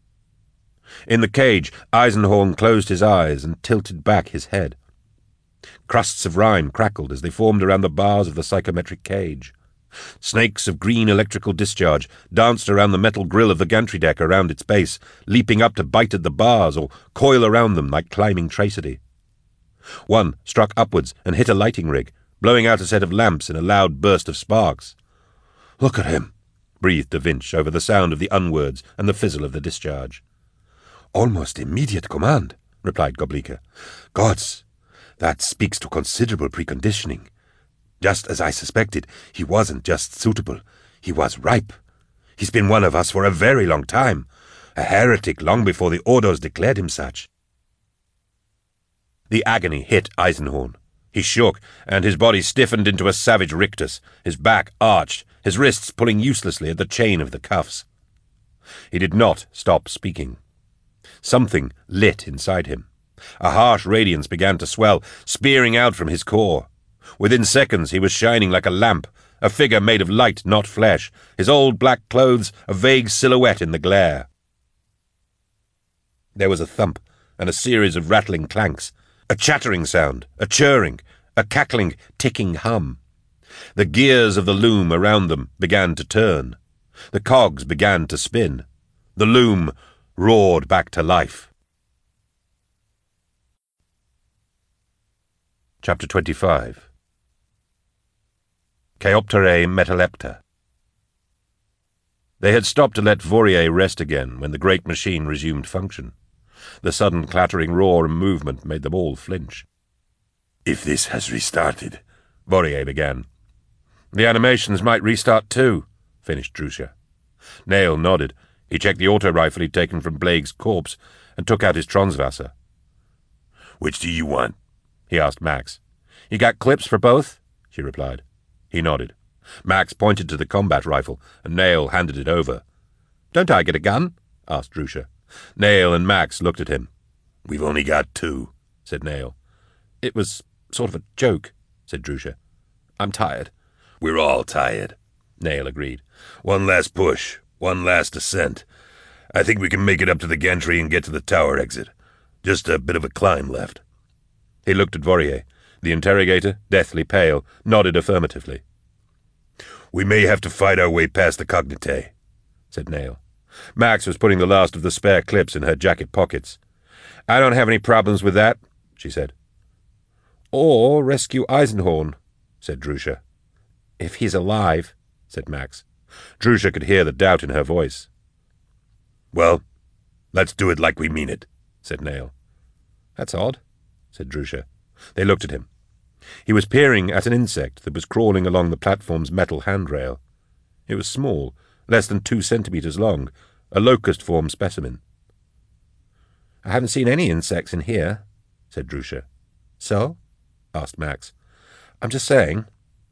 In the cage, Eisenhorn closed his eyes and tilted back his head. Crusts of rime crackled as they formed around the bars of the psychometric cage. Snakes of green electrical discharge danced around the metal grill of the gantry deck around its base, leaping up to bite at the bars or coil around them like climbing tracity. One struck upwards and hit a lighting rig, blowing out a set of lamps in a loud burst of sparks. Look at him, breathed Da Vinci over the sound of the unwords and the fizzle of the discharge. Almost immediate command, replied Goblika. Gods, that speaks to considerable preconditioning. Just as I suspected, he wasn't just suitable, he was ripe. He's been one of us for a very long time, a heretic long before the Ordos declared him such. The agony hit Eisenhorn. He shook, and his body stiffened into a savage rictus, his back arched, his wrists pulling uselessly at the chain of the cuffs. He did not stop speaking. Something lit inside him. A harsh radiance began to swell, spearing out from his core. Within seconds he was shining like a lamp, a figure made of light, not flesh, his old black clothes a vague silhouette in the glare. There was a thump, and a series of rattling clanks, a chattering sound, a churring, a cackling, ticking hum. The gears of the loom around them began to turn. The cogs began to spin. The loom roared back to life. Chapter 25 Chaeoptera metalepta They had stopped to let Vorier rest again when the great machine resumed function. The sudden clattering roar and movement made them all flinch. If this has restarted, Vorier began. The animations might restart too, finished Drusha. Nayl nodded, he checked the auto rifle he'd taken from Blake's corpse and took out his Tronswasser. Which do you want? He asked Max. You got clips for both? she replied. He nodded. Max pointed to the combat rifle, and Nayl handed it over. Don't I get a gun? asked Drusha. Nayl and Max looked at him. We've only got two, said Nayl. It was sort of a joke, said Drusha. I'm tired. We're all tired, Nayl agreed. One last push. One last ascent. I think we can make it up to the gantry and get to the tower exit. Just a bit of a climb left. He looked at Vorier. The interrogator, deathly pale, nodded affirmatively. We may have to fight our way past the Cognitae, said Nayl. Max was putting the last of the spare clips in her jacket pockets. I don't have any problems with that, she said. Or rescue Eisenhorn, said Drusha. If he's alive, said Max. Drusha could hear the doubt in her voice. Well, let's do it like we mean it, said Nayl. That's odd, said Drusha. They looked at him. He was peering at an insect that was crawling along the platform's metal handrail. It was small, less than two centimetres long, a locust-form specimen. I haven't seen any insects in here, said Drusha. So? asked Max. I'm just saying,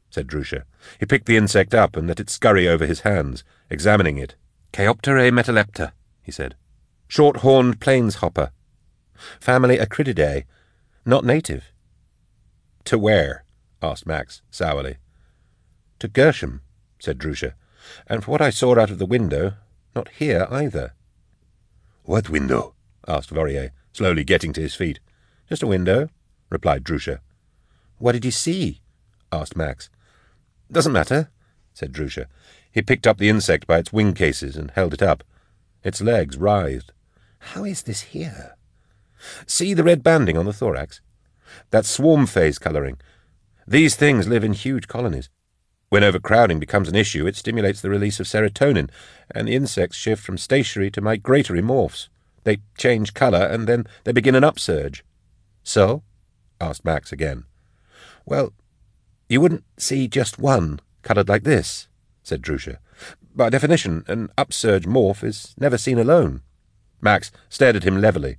said Drusha. He picked the insect up and let it scurry over his hands, examining it. Chaeoptera metalepta, he said. Short-horned plains hopper. Family Acrididae. Not native. To where? asked Max, sourly. To Gershom, said Drusha. And for what I saw out of the window, not here either. What window? asked Vorier, slowly getting to his feet. Just a window, replied Drusha. What did you see? asked Max. Doesn't matter, said Drusha. He picked up the insect by its wing cases and held it up. Its legs writhed. How is this here? See the red banding on the thorax? That swarm phase colouring. These things live in huge colonies. When overcrowding becomes an issue, it stimulates the release of serotonin, and the insects shift from stationary to migratory morphs. They change colour, and then they begin an upsurge. So? asked Max again. Well, you wouldn't see just one coloured like this, said Drusha. By definition, an upsurge morph is never seen alone. Max stared at him levelly.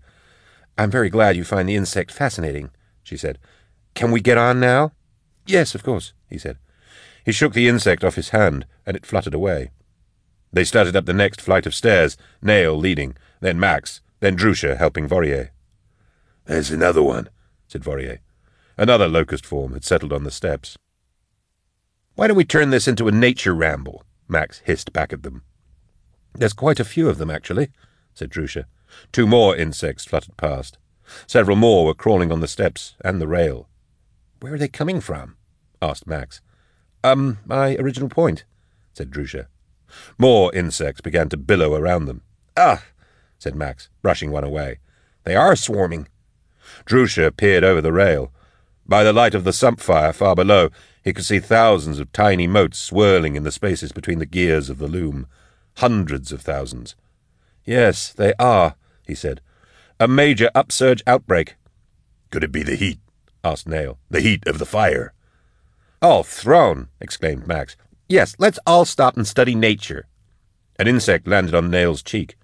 I'm very glad you find the insect fascinating, she said. Can we get on now? Yes, of course, he said. He shook the insect off his hand, and it fluttered away. They started up the next flight of stairs, Nayl leading, then Max, then Drusha helping Vorier. There's another one, said Vorier. Another locust form had settled on the steps. Why don't we turn this into a nature ramble? Max hissed back at them. There's quite a few of them, actually, said Drusha. Two more insects fluttered past. Several more were crawling on the steps and the rail. Where are they coming from? asked Max. Um, my original point, said Drusha. More insects began to billow around them. Ah, said Max, brushing one away. They are swarming. Drusha peered over the rail. By the light of the sump fire far below, he could see thousands of tiny motes swirling in the spaces between the gears of the loom. Hundreds of thousands. Yes, they are, he said. A major upsurge outbreak. Could it be the heat? asked Nayl. The heat of the fire. Oh, Throne! exclaimed Max. Yes, let's all stop and study nature. An insect landed on Nayl's cheek.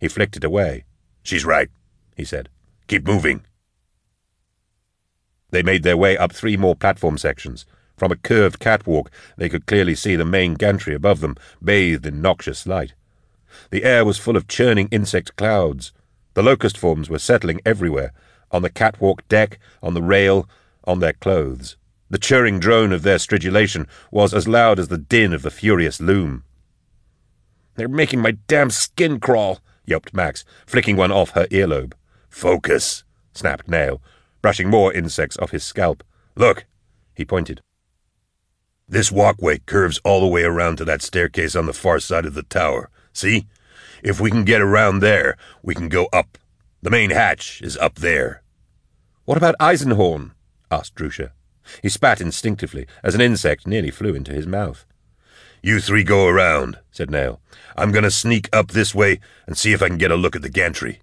He flicked it away. She's right, he said. Keep moving. They made their way up three more platform sections. From a curved catwalk, they could clearly see the main gantry above them, bathed in noxious light. The air was full of churning insect clouds. The locust forms were settling everywhere, on the catwalk deck, on the rail, on their clothes. The churring drone of their stridulation was as loud as the din of the furious loom. They're making my damn skin crawl, yelped Max, flicking one off her earlobe. Focus, snapped Nayl, brushing more insects off his scalp. Look, he pointed. This walkway curves all the way around to that staircase on the far side of the tower. See? If we can get around there, we can go up. The main hatch is up there. What about Eisenhorn? asked Drusha. He spat instinctively as an insect nearly flew into his mouth. You three go around, said Nayl. I'm going to sneak up this way and see if I can get a look at the gantry.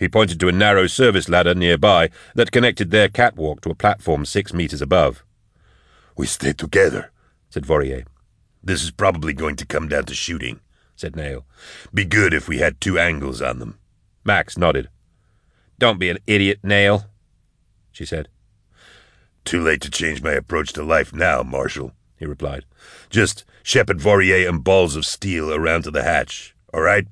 He pointed to a narrow service ladder nearby that connected their catwalk to a platform six meters above. We stay together, said Vorier. This is probably going to come down to shooting, said Nayl. Be good if we had two angles on them. Max nodded. Don't be an idiot, Nayl, she said. Too late to change my approach to life now, Marshal, he replied. Just shepherd Vorier and balls of steel around to the hatch, all right?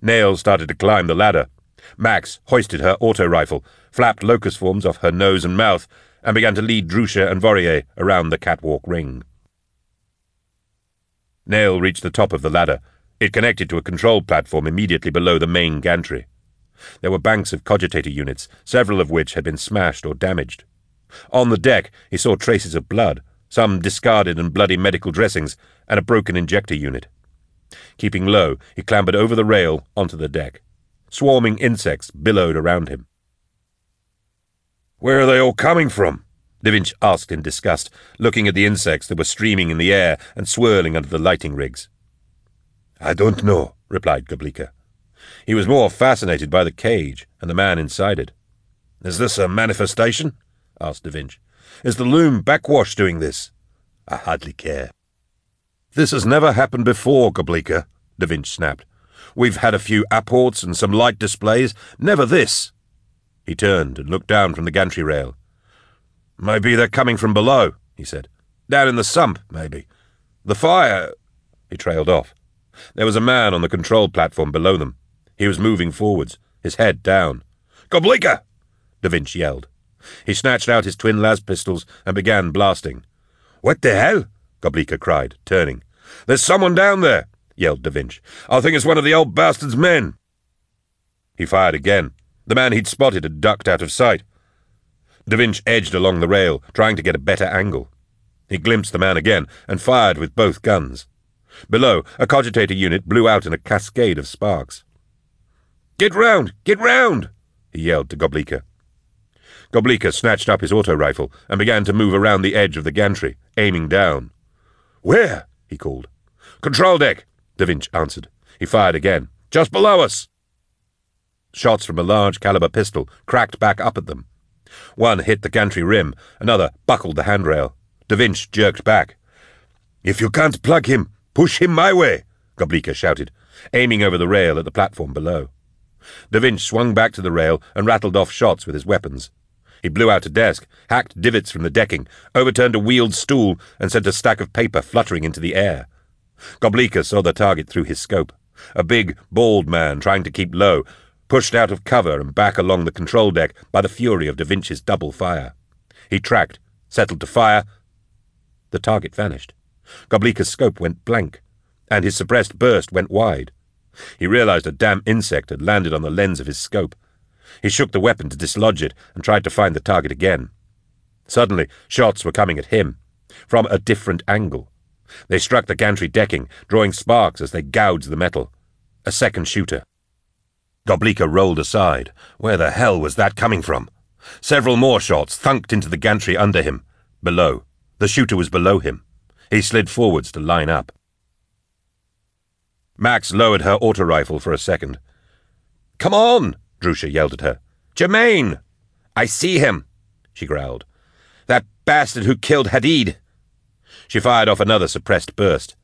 Nayl started to climb the ladder. Max hoisted her auto rifle, flapped locust forms off her nose and mouth, and began to lead Drusha and Vorier around the catwalk ring. Nayl reached the top of the ladder. It connected to a control platform immediately below the main gantry. There were banks of cogitator units, several of which had been smashed or damaged. On the deck, he saw traces of blood, some discarded and bloody medical dressings, and a broken injector unit. Keeping low, he clambered over the rail onto the deck. Swarming insects billowed around him. Where are they all coming from? Davinci asked in disgust, looking at the insects that were streaming in the air and swirling under the lighting rigs. I don't know, replied Goblika. He was more fascinated by the cage and the man inside it. Is this a manifestation? asked Davinci. Is the loom backwash doing this? I hardly care. This has never happened before, Goblika, Davinci snapped. We've had a few apports and some light displays, never this. He turned and looked down from the gantry rail. Maybe they're coming from below, he said. Down in the sump, maybe. The fire. He trailed off. There was a man on the control platform below them. He was moving forwards, his head down. Goblika! Da Vinci yelled. He snatched out his twin las pistols and began blasting. What the hell? Goblika cried, turning. There's someone down there, yelled Da Vinci. I think it's one of the old bastard's men. He fired again. The man he'd spotted had ducked out of sight. Davinci edged along the rail, trying to get a better angle. He glimpsed the man again and fired with both guns. Below, a cogitator unit blew out in a cascade of sparks. Get round! Get round! he yelled to Goblika. Goblika snatched up his auto rifle and began to move around the edge of the gantry, aiming down. Where? he called. Control deck, Da Vinci answered. He fired again. Just below us! Shots from a large caliber pistol cracked back up at them. One hit the gantry rim, another buckled the handrail. Davinci jerked back. If you can't plug him, push him my way, Goblika shouted, aiming over the rail at the platform below. Davinci swung back to the rail and rattled off shots with his weapons. He blew out a desk, hacked divots from the decking, overturned a wheeled stool, and sent a stack of paper fluttering into the air. Goblika saw the target through his scope. A big, bald man trying to keep low, pushed out of cover and back along the control deck by the fury of Da Vinci's double fire. He tracked, settled to fire. The target vanished. Goblika's scope went blank, and his suppressed burst went wide. He realized a damn insect had landed on the lens of his scope. He shook the weapon to dislodge it and tried to find the target again. Suddenly, shots were coming at him, from a different angle. They struck the gantry decking, drawing sparks as they gouged the metal. A second shooter. Goblika rolled aside. Where the hell was that coming from? Several more shots thunked into the gantry under him. Below. The shooter was below him. He slid forwards to line up. Max lowered her auto rifle for a second. Come on, Drusha yelled at her. Germain! I see him, she growled. That bastard who killed Hadid. She fired off another suppressed burst.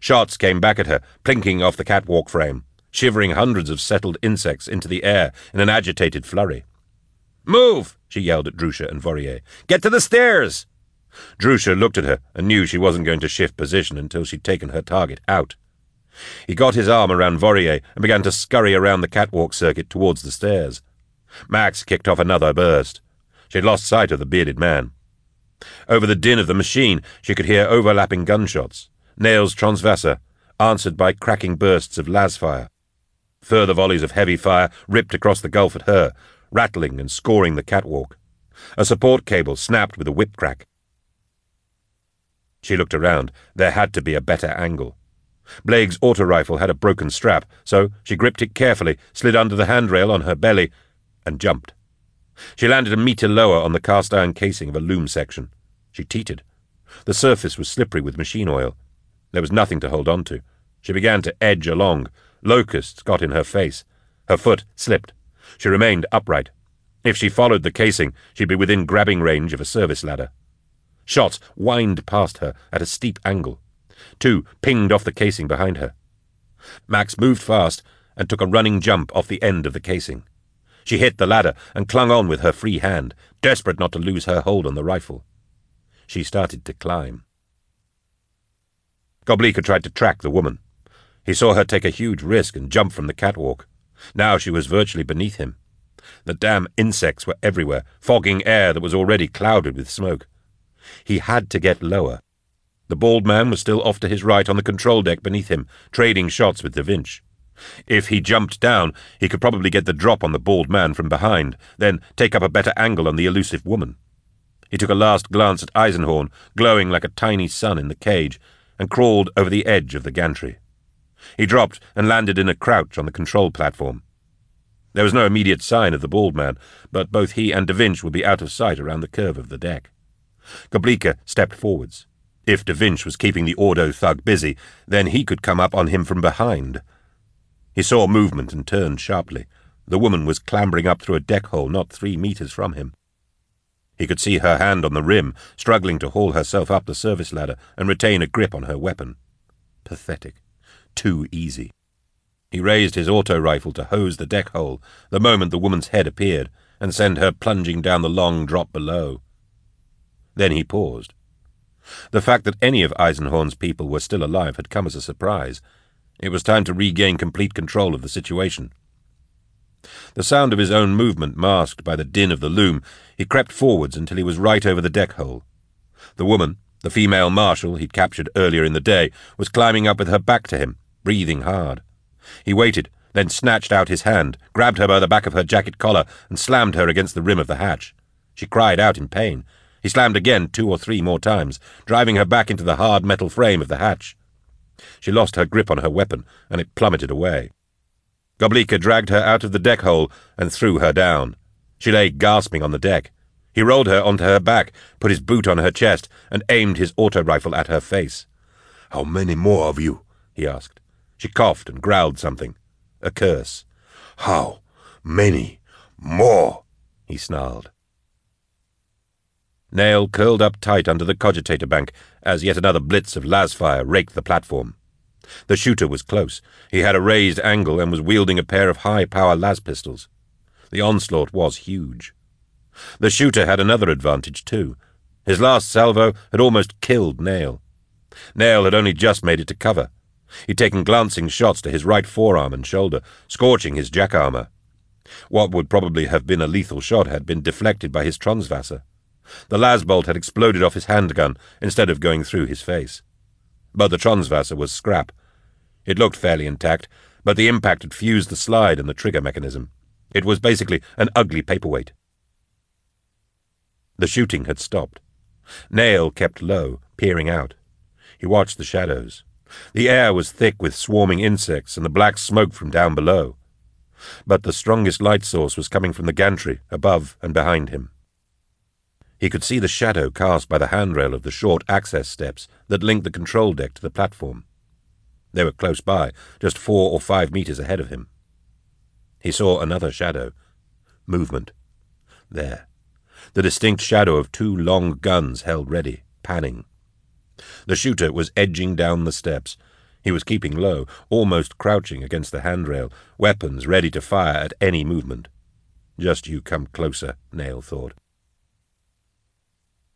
Shots came back at her, plinking off the catwalk frame shivering hundreds of settled insects into the air in an agitated flurry. Move! she yelled at Drusha and Vorier. Get to the stairs! Drusha looked at her and knew she wasn't going to shift position until she'd taken her target out. He got his arm around Vorier and began to scurry around the catwalk circuit towards the stairs. Max kicked off another burst. She'd lost sight of the bearded man. Over the din of the machine, she could hear overlapping gunshots. Nayl's Transvasser, answered by cracking bursts of las fire. Further volleys of heavy fire ripped across the gulf at her, rattling and scoring the catwalk. A support cable snapped with a whip crack. She looked around. There had to be a better angle. Blake's auto rifle had a broken strap, so she gripped it carefully, slid under the handrail on her belly, and jumped. She landed a metre lower on the cast iron casing of a loom section. She teetered. The surface was slippery with machine oil. There was nothing to hold on to. She began to edge along, Locusts got in her face. Her foot slipped. She remained upright. If she followed the casing, she'd be within grabbing range of a service ladder. Shots whined past her at a steep angle. Two pinged off the casing behind her. Max moved fast and took a running jump off the end of the casing. She hit the ladder and clung on with her free hand, desperate not to lose her hold on the rifle. She started to climb. Goblika tried to track the woman. He saw her take a huge risk and jump from the catwalk. Now she was virtually beneath him. The damn insects were everywhere, fogging air that was already clouded with smoke. He had to get lower. The bald man was still off to his right on the control deck beneath him, trading shots with Davinci. If he jumped down, he could probably get the drop on the bald man from behind, then take up a better angle on the elusive woman. He took a last glance at Eisenhorn, glowing like a tiny sun in the cage, and crawled over the edge of the gantry. He dropped and landed in a crouch on the control platform. There was no immediate sign of the bald man, but both he and Da Vinci would be out of sight around the curve of the deck. Goblika stepped forwards. If Da Vinci was keeping the Ordo thug busy, then he could come up on him from behind. He saw movement and turned sharply. The woman was clambering up through a deck hole not three meters from him. He could see her hand on the rim, struggling to haul herself up the service ladder and retain a grip on her weapon. Pathetic. Too easy. He raised his auto rifle to hose the deck hole the moment the woman's head appeared and send her plunging down the long drop below. Then he paused. The fact that any of Eisenhorn's people were still alive had come as a surprise. It was time to regain complete control of the situation. The sound of his own movement masked by the din of the loom, he crept forwards until he was right over the deck hole. The woman, the female marshal he'd captured earlier in the day, was climbing up with her back to him, breathing hard. He waited, then snatched out his hand, grabbed her by the back of her jacket collar, and slammed her against the rim of the hatch. She cried out in pain. He slammed again two or three more times, driving her back into the hard metal frame of the hatch. She lost her grip on her weapon, and it plummeted away. Goblika dragged her out of the deck hole and threw her down. She lay gasping on the deck. He rolled her onto her back, put his boot on her chest, and aimed his auto rifle at her face. How many more of you? he asked. She coughed and growled something. A curse. How many more? he snarled. Nayl curled up tight under the cogitator bank as yet another blitz of lasfire raked the platform. The shooter was close. He had a raised angle and was wielding a pair of high-power las pistols. The onslaught was huge. The shooter had another advantage, too. His last salvo had almost killed Nayl. Nayl had only just made it to cover. He'd taken glancing shots to his right forearm and shoulder, scorching his jack armor. What would probably have been a lethal shot had been deflected by his Transwasser. The lasbolt had exploded off his handgun instead of going through his face. But the Transwasser was scrap. It looked fairly intact, but the impact had fused the slide and the trigger mechanism. It was basically an ugly paperweight. The shooting had stopped. Nayl kept low, peering out. He watched the shadows. The air was thick with swarming insects and the black smoke from down below. But the strongest light source was coming from the gantry, above and behind him. He could see the shadow cast by the handrail of the short access steps that linked the control deck to the platform. They were close by, just four or five meters ahead of him. He saw another shadow. Movement. There. The distinct shadow of two long guns held ready, panning. The shooter was edging down the steps. He was keeping low, almost crouching against the handrail, weapons ready to fire at any movement. Just you come closer, Nayl thought.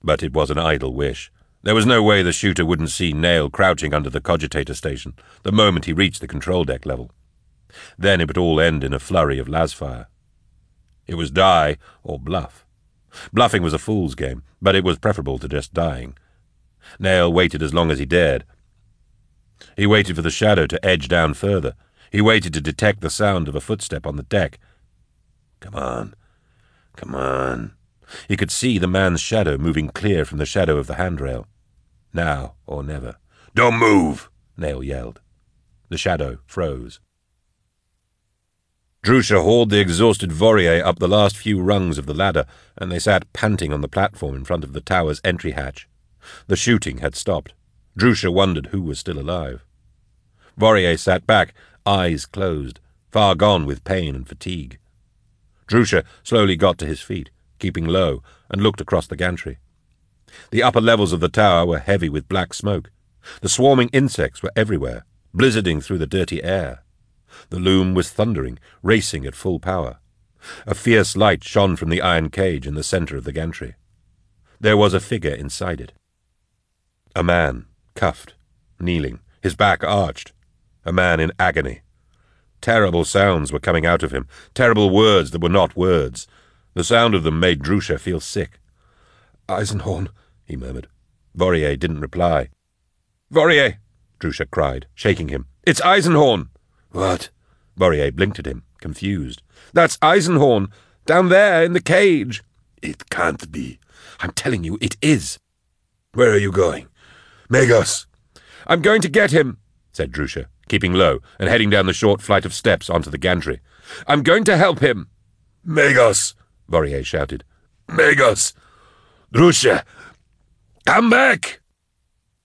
But it was an idle wish. There was no way the shooter wouldn't see Nayl crouching under the cogitator station the moment he reached the control deck level. Then it would all end in a flurry of lasfire. It was die or bluff. Bluffing was a fool's game, but it was preferable to just dying. Nayl waited as long as he dared. He waited for the shadow to edge down further. He waited to detect the sound of a footstep on the deck. Come on. Come on. He could see the man's shadow moving clear from the shadow of the handrail. Now or never. Don't move, Nayl yelled. The shadow froze. Drusha hauled the exhausted Vorier up the last few rungs of the ladder, and they sat panting on the platform in front of the tower's entry hatch. The shooting had stopped. Drusha wondered who was still alive. Vorier sat back, eyes closed, far gone with pain and fatigue. Drusha slowly got to his feet keeping low, and looked across the gantry. The upper levels of the tower were heavy with black smoke. The swarming insects were everywhere, blizzarding through the dirty air. The loom was thundering, racing at full power. A fierce light shone from the iron cage in the center of the gantry. There was a figure inside it. A man, cuffed, kneeling, his back arched. A man in agony. Terrible sounds were coming out of him, terrible words that were not words, the sound of them made Drusha feel sick. Eisenhorn, he murmured. Vorier didn't reply. Vorier, Drusha cried, shaking him. It's Eisenhorn! What? Vorier blinked at him, confused. That's Eisenhorn, down there in the cage. It can't be. I'm telling you, it is. Where are you going? Magos! I'm going to get him, said Drusha, keeping low and heading down the short flight of steps onto the gantry. I'm going to help him. Magos! Vorier shouted. Magos! Drusha! Come back!